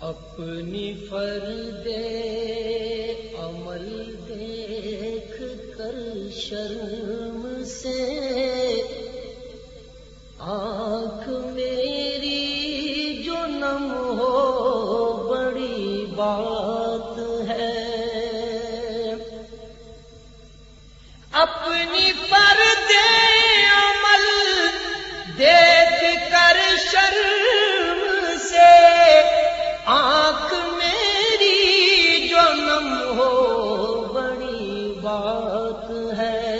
اپنی فرد عمل دیکھ کر شرم سے آنکھ میں بات ہے۔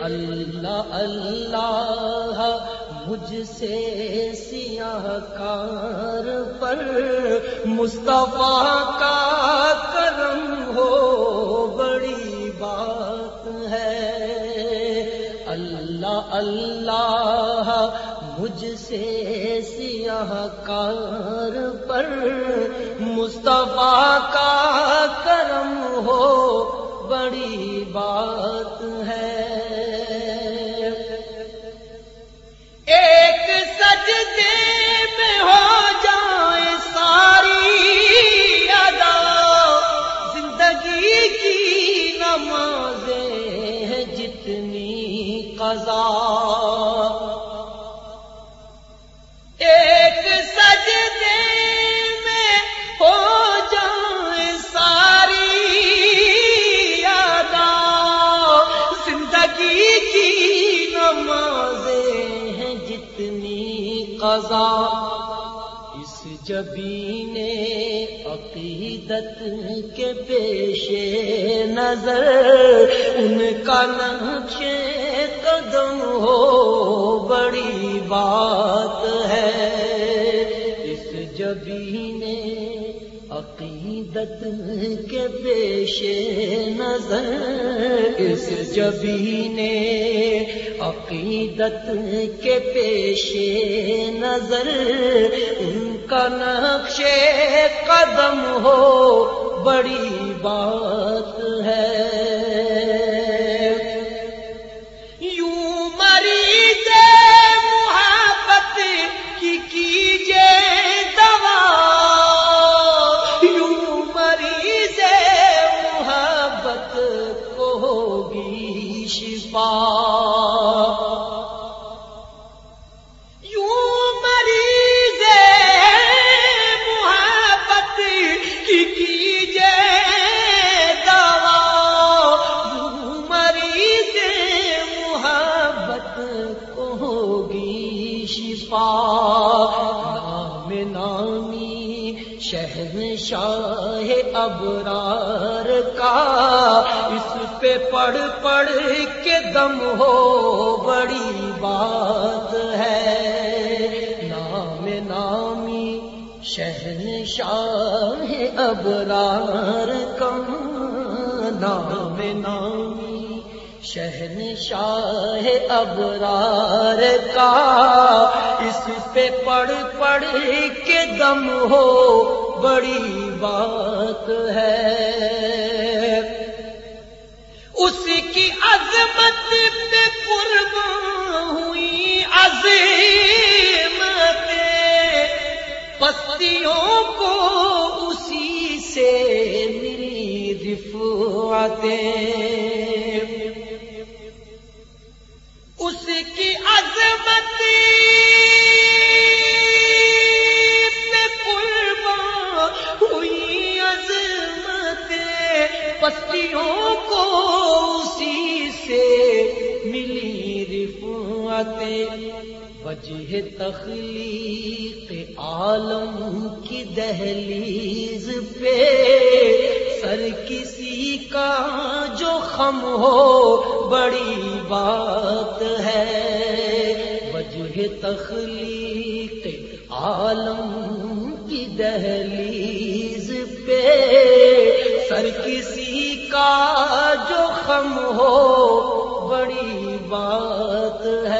اللہ اللہ مجھ سے سیاہ کار پر مصطفیٰ کا کرم ہو، بڑی بات ہے۔ اللہ اللہ مجھ سے سیاہ کار پر مصطفیٰ کا کرم ہو بڑی بات ہے۔ نمازیں ہیں جتنی قضا۔ اس جبین عقیدت کے پیش نظر، ان کا نقش قدم ہو، بڑی بات عقیدت کے پیش نظر اس جبی نے عقیدت کے پیش نظر ان کا نقش قدم ہو، بڑی بات ہے۔ کو ہوگی شفا۔ نام نامی شہن شاہ ابرار کا۔ اس پہ پڑھ پڑھ کے دم ہو بڑی بات ہے۔ نام نامی شہن شاہ ابرار کا۔ نام نامی شہن شاہ ابرار کا، اس پہ پڑھ پڑھ کے دم ہو، بڑی بات ہے۔ اس کی عظمت پہ قربان ہوئی عظمت، پستیوں کو اسی سے ملی رفعتیں۔ کی کو اسی سے ملی رفعت وجہ تخلیق عالم کی دہلیز پہ سر کسی کا جو خم ہو بڑی بات ہے ہے تخلیق عالم کی دہلیز پہ۔ سر کسی کا جو خم ہو، بڑی بات ہے۔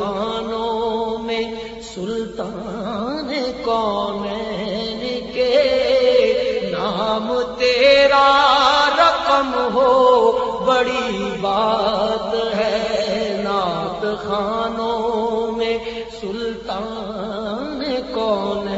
خانوں میں سلطان کون کے؟ نام تیرا رقم ہو، بڑی بات ہے نعت خانوں میں سلطان کون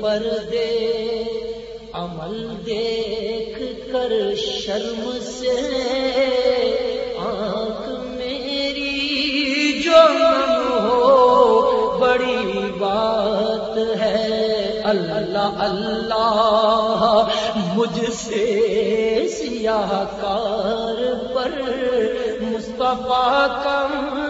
پردے، عمل دیکھ کر شرم سے آنکھ میری جو ہو، بڑی بات ہے۔ اللہ اللہ، مجھ سے سیاہ کار پر مصطفیٰ کم